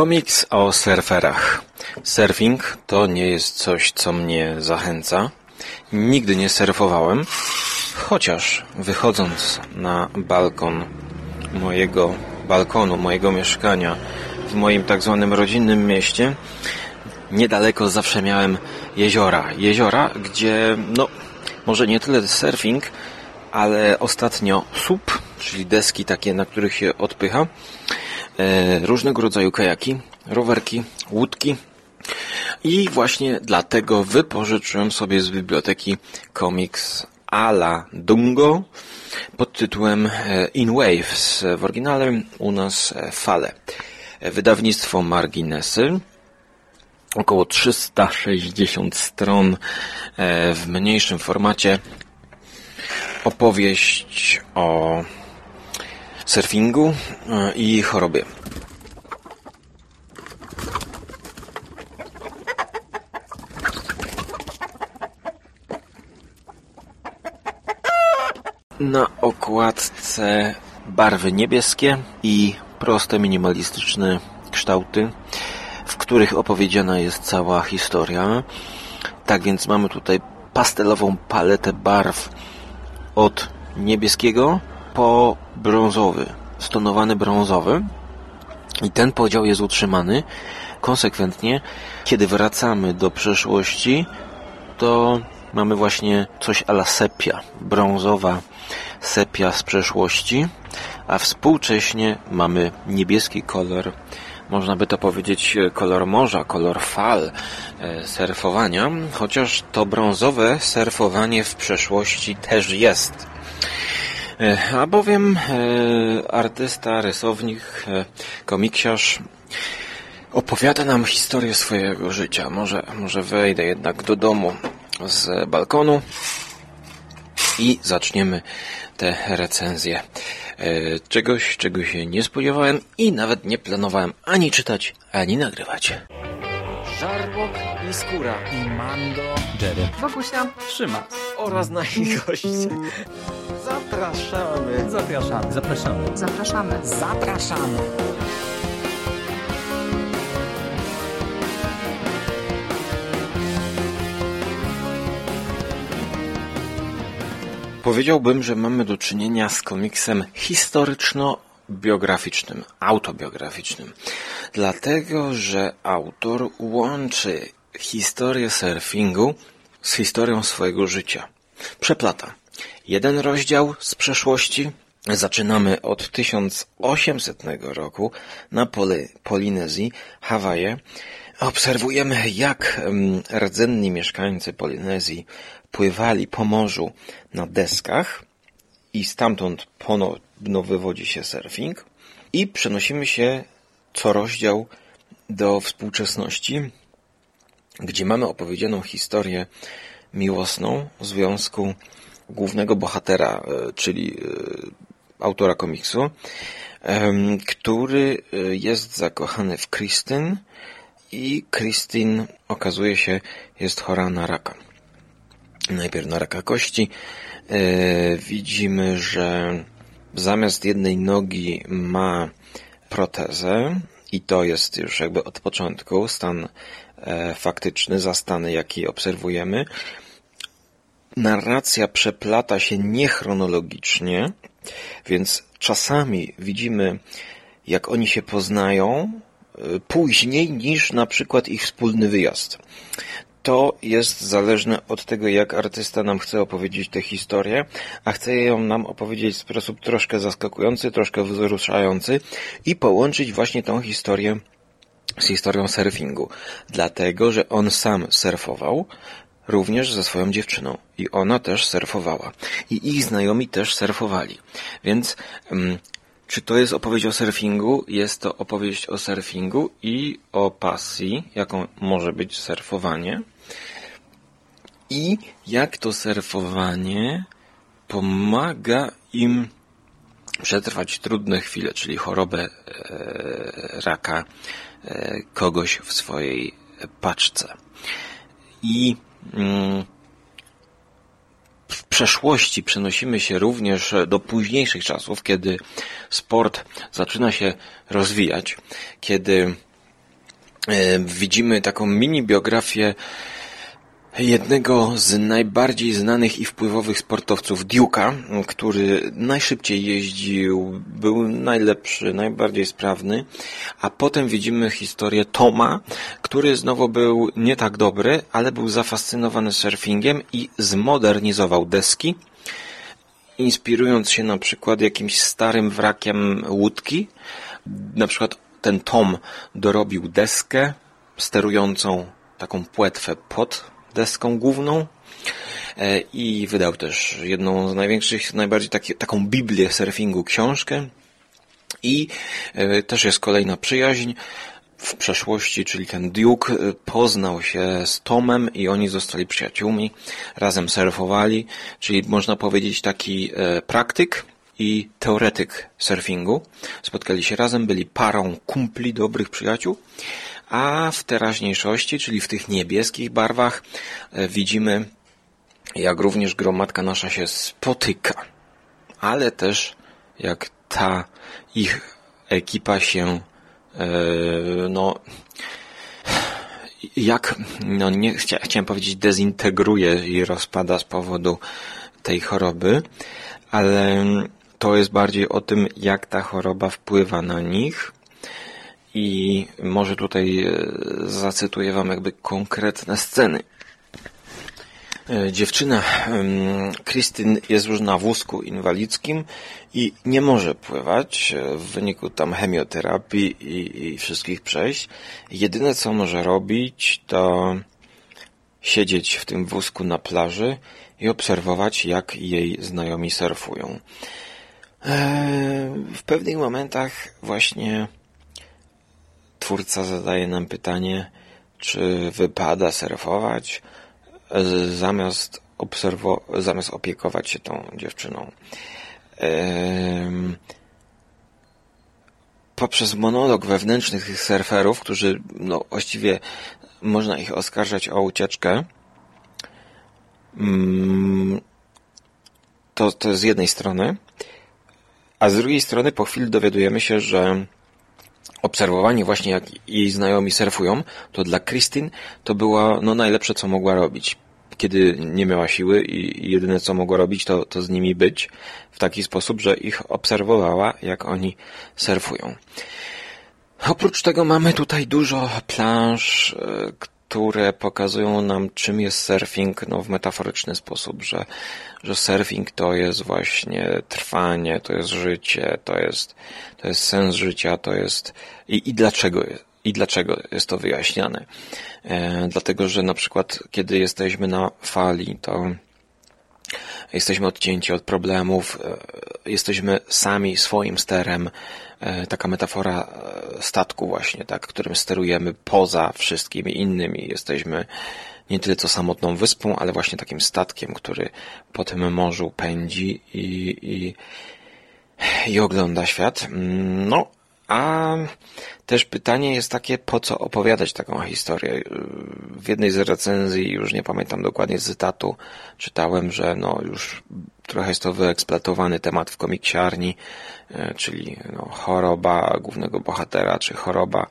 Komiks o surferach. Surfing to nie jest coś, co mnie zachęca. Nigdy nie surfowałem, chociaż wychodząc na balkon mojego balkonu, mojego mieszkania w moim tak zwanym rodzinnym mieście, niedaleko zawsze miałem jeziora. Jeziora, gdzie, no, może nie tyle surfing, ale ostatnio SUP, czyli deski takie, na których się odpycha, różnego rodzaju kajaki, rowerki, łódki. I właśnie dlatego wypożyczyłem sobie z biblioteki komiks Ala Dungo pod tytułem e, In Waves, w oryginale u nas e, Fale. Wydawnictwo Marginesy, około 360 stron w mniejszym formacie opowieść o surfingu e, i chorobie. Na okładce barwy niebieskie i proste, minimalistyczne kształty, w których opowiedziana jest cała historia. Tak więc mamy tutaj pastelową paletę barw od niebieskiego po brązowy, stonowany brązowy. I ten podział jest utrzymany konsekwentnie. Kiedy wracamy do przeszłości, to mamy właśnie coś ala sepia, brązowa sepia z przeszłości, a współcześnie mamy niebieski kolor, można by to powiedzieć kolor morza, kolor fal e, surfowania, chociaż to brązowe surfowanie w przeszłości też jest. E, a bowiem e, artysta, rysownik, e, komiksiarz opowiada nam historię swojego życia. Może, może wejdę jednak do domu z balkonu i zaczniemy te recenzje. Czegoś, czego się nie spodziewałem i nawet nie planowałem ani czytać, ani nagrywać. Żarłok i Skóra i Mando, Jerry, Wokusia, Trzyma. oraz nasi goście. Zapraszamy. Zapraszamy. Zapraszamy. zapraszamy. Zapraszamy. Powiedziałbym, że mamy do czynienia z komiksem historyczno-biograficznym, autobiograficznym. Dlatego, że autor łączy historię surfingu z historią swojego życia. Przeplata. Jeden rozdział z przeszłości. Zaczynamy od 1800 roku na Poli Polinezji, Hawaje. Obserwujemy, jak rdzenni mieszkańcy Polinezji pływali po morzu na deskach i stamtąd ponowno wywodzi się surfing. I przenosimy się co rozdział do współczesności, gdzie mamy opowiedzianą historię miłosną związku głównego bohatera, e, czyli e, autora komiksu, który e, jest zakochany w Kristyn i Kristyn okazuje się jest chora na raka. Najpierw na raka kości. Widzimy, że zamiast jednej nogi ma protezę i to jest już jakby od początku stan faktyczny, zastany jaki obserwujemy narracja przeplata się niechronologicznie, więc czasami widzimy, jak oni się poznają y, później niż na przykład ich wspólny wyjazd. To jest zależne od tego, jak artysta nam chce opowiedzieć tę historię, a chce ją nam opowiedzieć w sposób troszkę zaskakujący, troszkę wzruszający i połączyć właśnie tą historię z historią surfingu. Dlatego, że on sam surfował, również ze swoją dziewczyną i ona też surfowała i ich znajomi też surfowali. Więc um, czy to jest opowieść o surfingu? Jest to opowieść o surfingu i o pasji, jaką może być surfowanie i jak to surfowanie pomaga im przetrwać trudne chwile, czyli chorobę e, raka e, kogoś w swojej paczce. I. w przeszłości przenosimy się również do późniejszych czasów, kiedy sport zaczyna się rozwijać, kiedy e, widzimy taką mini biografię jednego z najbardziej znanych i wpływowych sportowców Duke'a, który najszybciej jeździł, był najlepszy, najbardziej sprawny, a potem widzimy historię Toma, który znowu był nie tak dobry, ale był zafascynowany surfingiem i zmodernizował deski, inspirując się na przykład jakimś starym wrakiem łódki. Na przykład ten Tom dorobił deskę sterującą taką płetwę pod deską główną e, i wydał też jedną z największych, najbardziej taki, taką Biblię surfingu książkę. I e, też jest kolejna przyjaźń. W przeszłości, czyli ten Duke e, poznał się z Tomem i oni zostali przyjaciółmi, razem surfowali, czyli można powiedzieć taki praktyk i teoretyk surfingu. Spotkali się razem, byli parą kumpli, dobrych przyjaciół a w teraźniejszości, czyli w tych niebieskich barwach, e, widzimy, jak również gromadka nasza się spotyka, ale też jak ta ich ekipa się, e, no, jak, no nie, chcia, chciałem powiedzieć, dezintegruje i rozpada z powodu tej choroby, ale to jest bardziej o tym, jak ta choroba wpływa na nich, i może tutaj e, zacytuję Wam jakby konkretne sceny. E, dziewczyna Krystyn jest już na wózku inwalidzkim i nie może pływać e, w wyniku tam chemioterapii i, i wszystkich przejść. Jedyne co może robić to siedzieć w tym wózku na plaży i obserwować jak jej znajomi surfują. W pewnych momentach właśnie twórca zadaje nam pytanie, czy wypada surfować zamiast, obserwo- zamiast opiekować się tą dziewczyną. poprzez monolog wewnętrznych tych surferów, którzy no, właściwie można ich oskarżać o ucieczkę, mm, to, to z jednej strony, a z drugiej strony po chwili dowiadujemy się, że obserwowanie właśnie jak jej znajomi surfują, to dla Christine to było no, najlepsze, co mogła robić. Kiedy nie miała siły i jedyne, co mogła robić, to, to z nimi być w taki sposób, że ich obserwowała, jak oni surfują. Oprócz tego mamy tutaj dużo planż, e, które pokazują nam, czym jest surfing, no w metaforyczny sposób, że, że surfing to jest właśnie trwanie, to jest życie, to jest, to jest sens życia, to jest i, i dlaczego i dlaczego jest to wyjaśniane. E, dlatego, że na przykład, kiedy jesteśmy na fali, to jesteśmy odcięci od problemów, e, jesteśmy sami swoim sterem, e, taka metafora e, statku właśnie, tak, którym sterujemy poza wszystkimi innymi. Jesteśmy nie tyle co samotną wyspą, ale właśnie takim statkiem, który po tym morzu pędzi i, i, i ogląda świat. Mm, no, a też pytanie jest takie, po co opowiadać taką historię? W jednej z recenzji, już nie pamiętam dokładnie cytatu, czytałem, że no już trochę jest to wyeksploatowany temat w komiksiarni, e, czyli no, choroba głównego bohatera, czy choroba,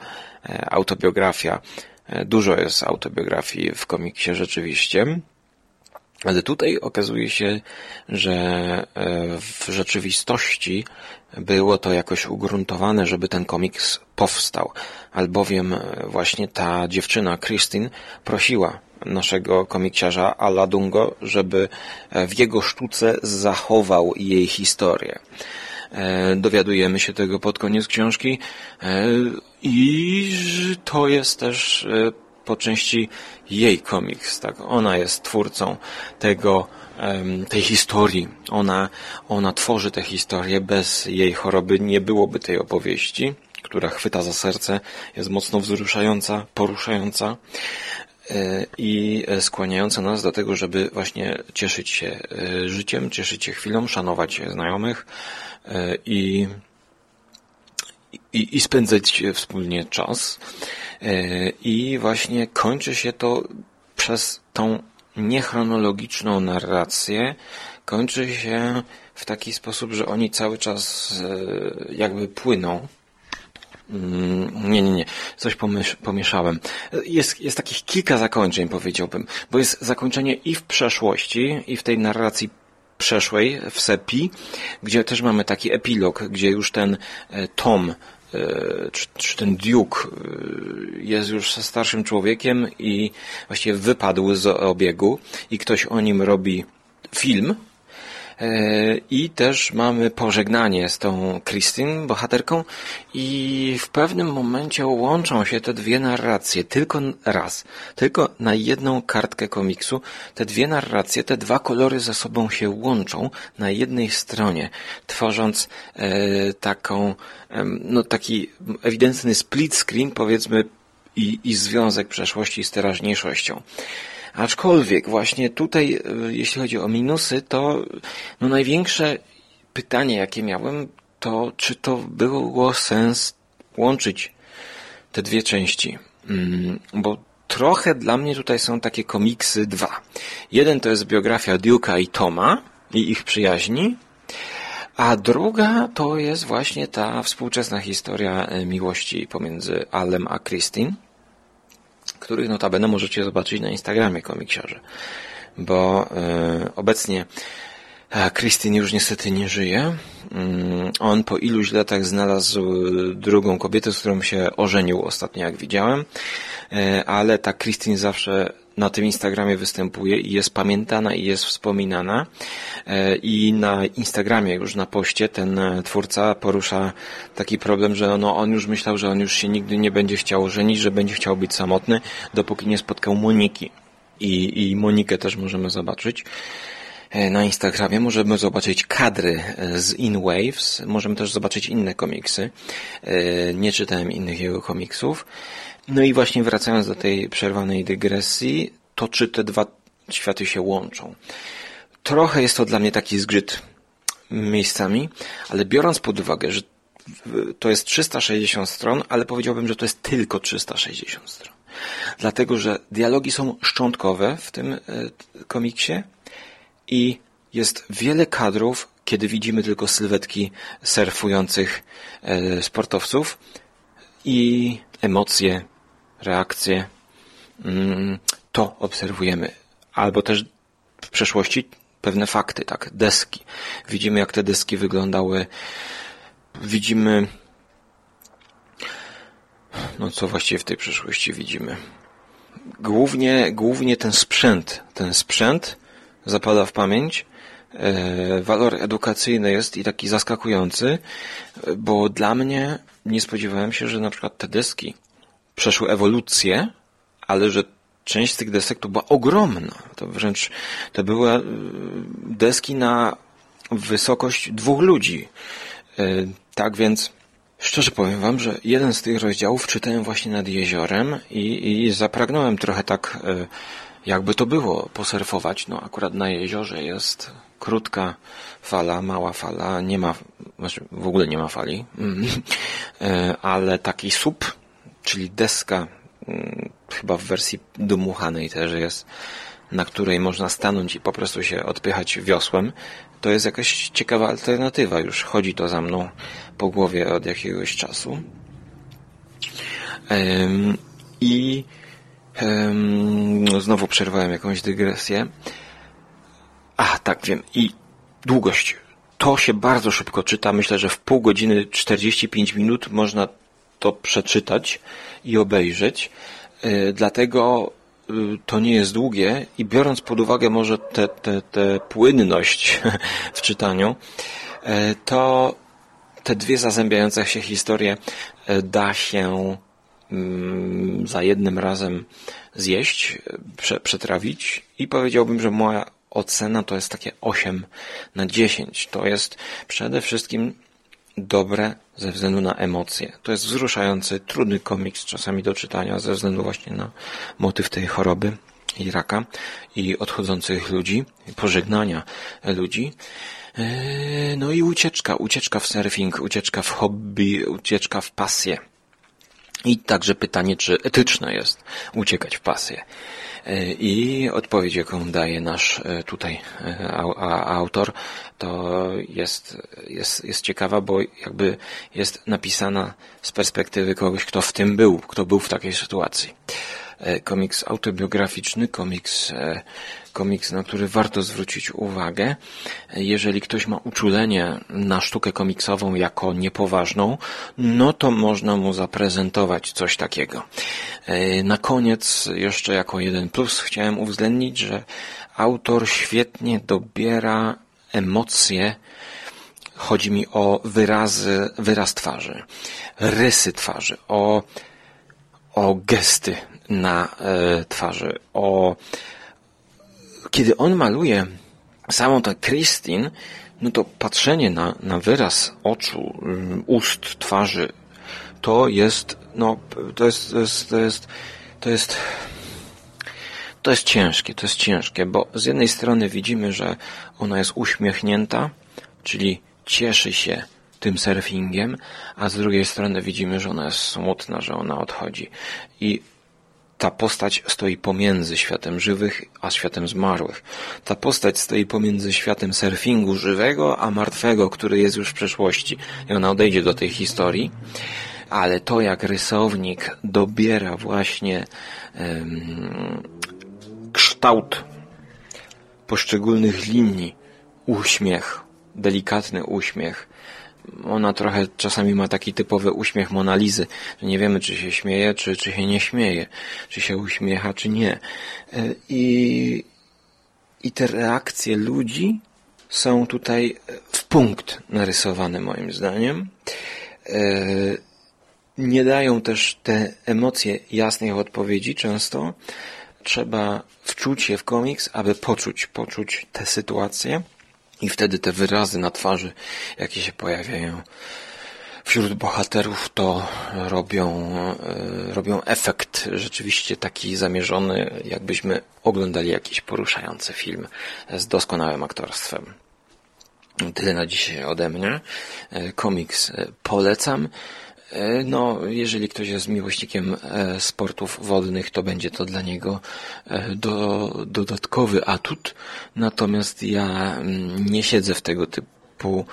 e, autobiografia. E, dużo jest autobiografii w komiksie rzeczywiście. Ale tutaj okazuje się, że w rzeczywistości było to jakoś ugruntowane, żeby ten komiks powstał, albowiem właśnie ta dziewczyna, Christine, prosiła naszego komiksiarza Ala Dungo, żeby w jego sztuce zachował jej historię. E, dowiadujemy się tego pod koniec książki e, i to jest też e, po części jej komiks, tak? Ona jest twórcą tego, tej historii. Ona, ona tworzy tę historię. Bez jej choroby nie byłoby tej opowieści, która chwyta za serce, jest mocno wzruszająca, poruszająca e, i skłaniająca nas do tego, żeby właśnie cieszyć się e, życiem, cieszyć się chwilą, szanować znajomych e, i, i, i spędzać wspólnie czas. I właśnie kończy się to przez tą niechronologiczną narrację kończy się w taki sposób, że oni cały czas e, jakby płyną Mm, nie, nie, nie. Coś pomieszałem. Jest, jest takich kilka zakończeń, powiedziałbym, bo jest zakończenie i w przeszłości, i w tej narracji przeszłej, w Sepi, gdzie też mamy taki epilog, gdzie już ten e, Tom, czy, czy ten Duke e, jest już starszym człowiekiem i właściwie wypadł z obiegu i ktoś o nim robi film, E, I też mamy pożegnanie z tą Christine, bohaterką, i w pewnym momencie łączą się te dwie narracje, tylko raz, tylko na jedną kartkę komiksu. Te dwie narracje, te dwa kolory ze sobą się łączą na jednej stronie, tworząc e, taką, e, no taki ewidentny split screen, powiedzmy, i, i związek przeszłości z teraźniejszością. Aczkolwiek właśnie tutaj, e, jeśli chodzi o minusy, to no największe pytanie, jakie miałem, to czy to było sens łączyć te dwie części. Mm, bo trochę dla mnie tutaj są takie komiksy dwa. Jeden to jest biografia Duke'a i Toma i ich przyjaźni, a druga to jest właśnie ta współczesna historia e, miłości pomiędzy Alem a Christine których notabene możecie zobaczyć na Instagramie komiksiarze. Bo e, obecnie Christine już niestety nie żyje. Mm, on po iluś latach znalazł drugą kobietę, z którą się ożenił ostatnio, jak widziałem. E, ale ta Christine zawsze na tym Instagramie występuje i jest pamiętana i jest wspominana. E, I na Instagramie już na poście ten e, twórca porusza taki problem, że no, on już myślał, że on już się nigdy nie będzie chciał żenić, że będzie chciał być samotny, dopóki nie spotkał Moniki. I, i Monikę też możemy zobaczyć e, na Instagramie. Możemy zobaczyć kadry z In Waves. Możemy też zobaczyć inne komiksy. Nie czytałem innych jego komiksów. No i właśnie wracając do tej przerwanej dygresji, to czy te dwa światy się łączą. Trochę jest to dla mnie taki zgrzyt miejscami, ale biorąc pod uwagę, że to jest 360 stron, ale powiedziałbym, że to jest tylko 360 stron. Dlatego, że dialogi są szczątkowe w tym e, komiksie i jest wiele kadrów, kiedy widzimy tylko sylwetki surfujących e, sportowców i emocje reakcje, mm, to obserwujemy. Albo też w przeszłości pewne fakty, tak, deski. Widzimy, jak te deski wyglądały. Widzimy, no co właściwie w tej przeszłości widzimy. Głównie, głównie ten sprzęt, ten sprzęt zapada w pamięć. E, walor edukacyjny jest i taki zaskakujący, bo dla mnie nie spodziewałem się, że na przykład te deski przeszły ewolucję, ale że część z tych desek to była ogromna. To wręcz to były e, deski na wysokość dwóch ludzi. E, tak więc szczerze powiem wam, że jeden z tych rozdziałów czytałem właśnie nad jeziorem i, i zapragnąłem trochę tak e, jakby to było posurfować. No akurat na jeziorze jest krótka fala, mała fala, nie ma, znaczy w ogóle nie ma fali, ale taki słup czyli deska, mm, chyba w wersji dmuchanej też jest, na której można stanąć i po prostu się odpychać wiosłem, to jest jakaś ciekawa alternatywa. Już chodzi to za mną po głowie od jakiegoś czasu. I znowu przerwałem jakąś dygresję. A, tak, wiem. I długość. To się bardzo szybko czyta. Myślę, że w pół godziny 45 minut można to przeczytać i obejrzeć. E, dlatego e, to nie jest długie i biorąc pod uwagę może tę te, te płynność w czytaniu, e, to te dwie zazębiające się historie da się mm, za jednym razem zjeść, przetrawić i powiedziałbym, że moja ocena to jest takie 8 na 10. To jest przede wszystkim dobre ze względu na emocje. To jest wzruszający, trudny komiks czasami do czytania ze względu właśnie na motyw tej choroby i raka i odchodzących ludzi, pożegnania ludzi. E, no i ucieczka, ucieczka w surfing, ucieczka w hobby, ucieczka w pasję. I także pytanie, czy etyczne jest uciekać w pasję. E, I odpowiedź, jaką daje nasz e, tutaj e, autor, to jest, jest, jest ciekawa, bo jakby jest napisana z perspektywy kogoś, kto w tym był, kto był w takiej sytuacji. Komiks autobiograficzny, komiks komiks, na który warto zwrócić uwagę. Jeżeli ktoś ma uczulenie na sztukę komiksową jako niepoważną, no to można mu zaprezentować coś takiego. E, na koniec, jeszcze jako jeden plus, chciałem uwzględnić, że autor świetnie dobiera emocje, chodzi mi o wyrazy, wyraz twarzy, rysy twarzy, o, o gesty na e, twarzy, o kiedy on maluje samą tę Christine, no to patrzenie na, na wyraz oczu, mm, ust, twarzy, to jest, no, to jest, to jest, to jest, to jest, to jest ciężkie, to jest ciężkie, bo z jednej strony widzimy, że ona jest uśmiechnięta, czyli cieszy się tym surfingiem, a z drugiej strony widzimy, że ona jest smutna, że ona odchodzi. I ta postać stoi pomiędzy światem żywych a światem zmarłych. Ta postać stoi pomiędzy światem surfingu żywego a martwego, który jest już w przeszłości. I ona odejdzie do tej historii. Ale to, jak rysownik dobiera właśnie um, kształt poszczególnych linii, uśmiech, delikatny uśmiech, ona trochę czasami ma taki typowy uśmiech Monalizy, że nie wiemy, czy się śmieje, czy, czy się nie śmieje, czy się uśmiecha, czy nie. E, I, i te reakcje ludzi są tutaj w punkt narysowane, moim zdaniem. E, nie dają też te emocje jasnych odpowiedzi często. Trzeba wczuć się w komiks, aby poczuć, poczuć te sytuacje. I wtedy te wyrazy na twarzy, jakie się pojawiają wśród bohaterów, to robią, e, robią efekt rzeczywiście taki zamierzony, jakbyśmy oglądali jakiś poruszający film z doskonałym aktorstwem. Tyle na dzisiaj ode mnie. E, komiks e, polecam. E, no, jeżeli ktoś jest miłośnikiem e, sportów wodnych, to będzie to dla niego e, do, dodatkowy atut. Natomiast ja mm, nie siedzę w tego typu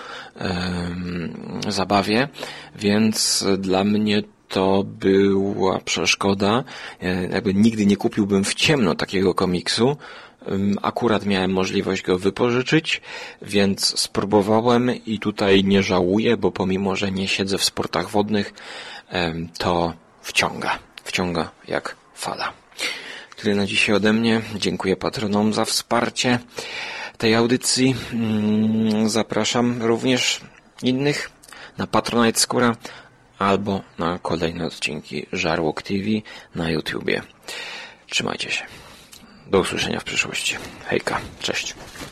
zabawie, więc dla mnie to była przeszkoda. Jakby nigdy nie kupiłbym w ciemno takiego komiksu, Akurat miałem możliwość go wypożyczyć, więc spróbowałem i tutaj nie żałuję, bo pomimo, że nie siedzę w sportach wodnych, to wciąga. Wciąga jak fala. Tyle na dzisiaj ode mnie. Dziękuję patronom za wsparcie tej audycji. Mm, zapraszam również innych na Patronite Skóra albo na kolejne odcinki Żarłok TV na YouTubie. Trzymajcie się. Do usłyszenia w przyszłości. Hejka, cześć.